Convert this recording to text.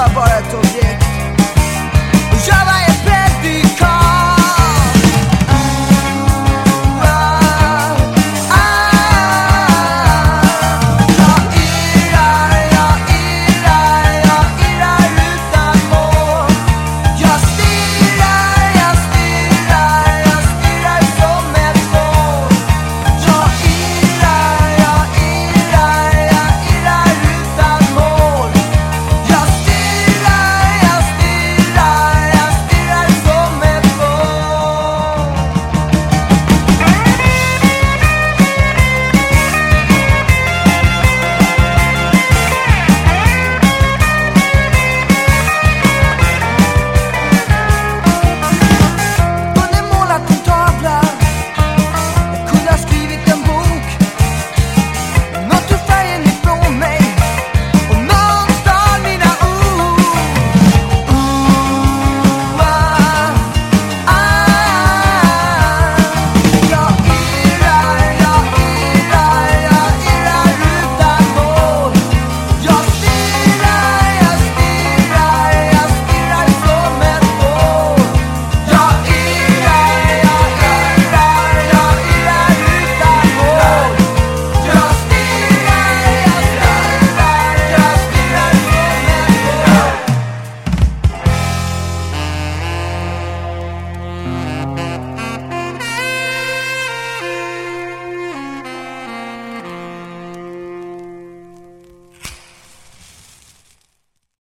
Laboratoriek